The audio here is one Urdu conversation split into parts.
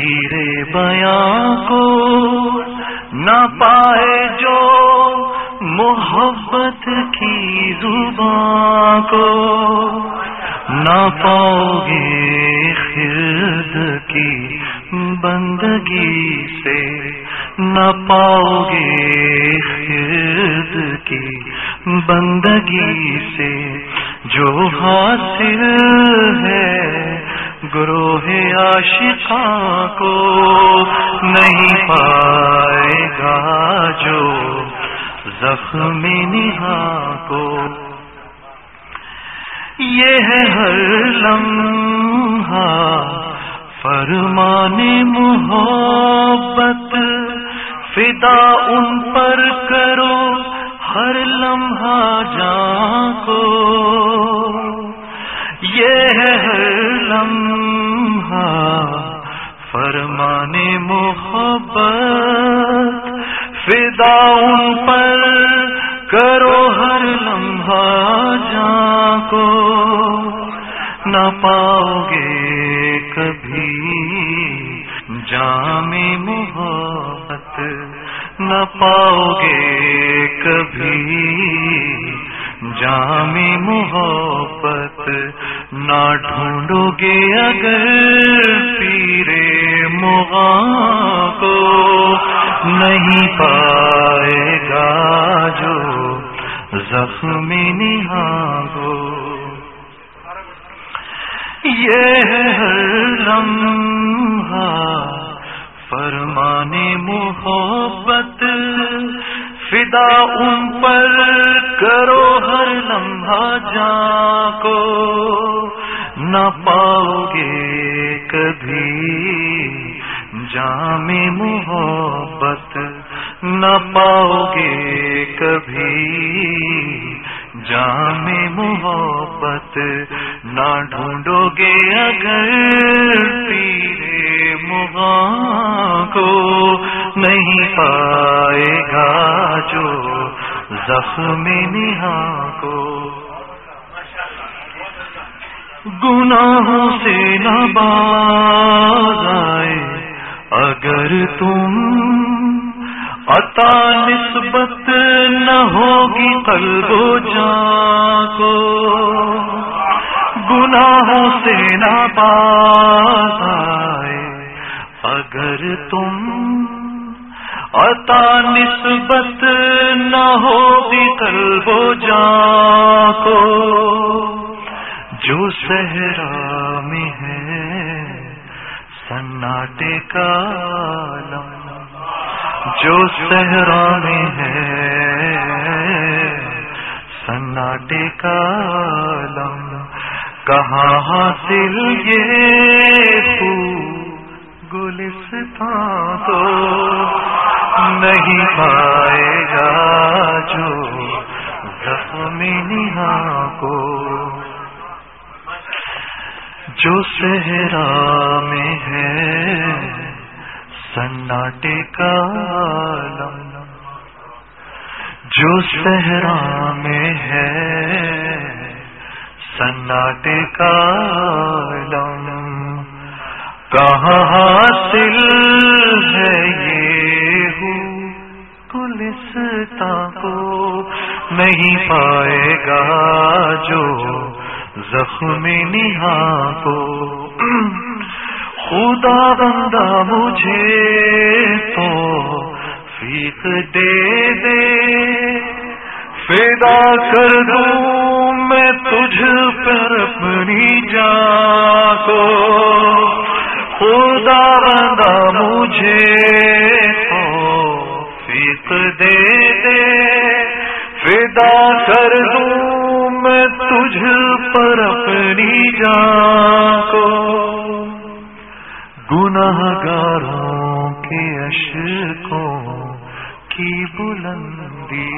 ہیرے بیاں کو نہ پائے جو محبت کی زبان کو، نہ پاؤ گے خرد کی بندگی سے، نہ پاؤ گے خرد کی بندگی سے۔ جو حاصل ہے گروہ عاشقاں کو نہیں پائے گا جو زخم نہا کو۔ یہ ہے ہر لمحہ فرمان محبت۔ فدا ان پر کرو ہر لمحہ جان کو۔ یہ ہے ہر لمحہ، فرمان محبت، فدا ان پر کرو ہر لمحہ جا کو۔ نہ پاؤ گے کبھی جام محبت، نہ پاؤ گے کبھی جام محبت۔ نہ ڈھونڈو گے اگر پیرے مغا کو نہیں پائے گا جو زخم نہا گو یہ لمحہ فرمان محبت، فدا ان پر کرو ہر لمحہ جا کو۔ نہ پاؤ گے کبھی۔ جام محبت نہ پاؤ گے کبھی۔ جام محبت نہ ڈھونڈو گے اگر پیرے مغا کو نہیں پائے گا جو زخم نہا کو۔ گناہوں سے نہ باز آئے۔ اگر تم عطا نسبت نہ ہوگی قلب و جان کو، گناہوں سے نہ باز آئے۔ اگر تم عطا نسبت نہ ہوگی قلب و جان کو جو صحرا میں ہے، سناٹے کا لم جو صحرا میں ہے، سناٹے کا لم کہاں حاصل یہ گلستان تو نہیں پائے گا جو زخم نہا کو۔ جو صحرا میں ہے، سناٹے کا لم جو صحرا میں ہے، سناٹے کا لم کہاں حاصل ہے یہ گلستا کو نہیں پائے گا جو زخم نہا کو خدا بندہ مجھے تو فیق دے دے۔ فیدا کر دوں میں تجھ پر اپنی جا کو۔ خدا بندہ مجھے تو فیق دے دے۔ فیدا کر دوں میں تجھ پر اپنی جان کو گناہ گاروں کے اشکوں کی بلندی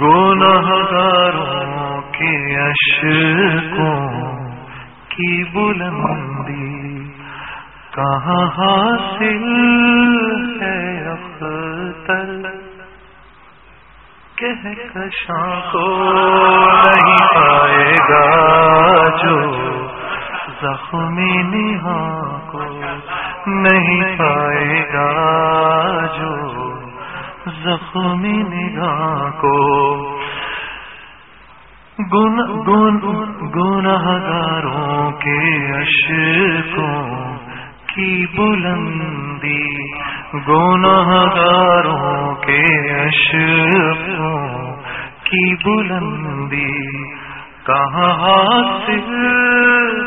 گناہ گاروں کے اشکوں کی بلندی کہاں حاصل ہے اختر کہکشاں کو نہیں پائے گا جو زخمی نہا کو نہیں پائے گا جو زخمی نگاہ کو گناہ گاروں کے اشکوں کی بلندی گناہ گاروں کے اشکوں کی بلندی کہاں حاصل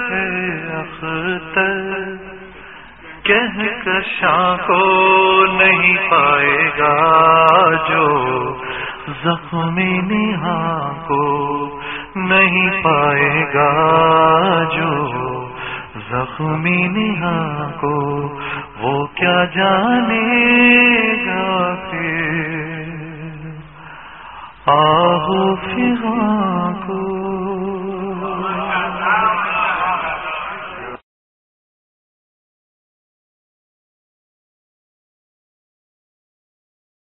ہے اختر؟ کہہ کو نہیں پائے گا جو زخمی نہا کو نہیں پائے گا جو زخمی نہا کو وہ کیا جانے گا پھر؟ آہو فی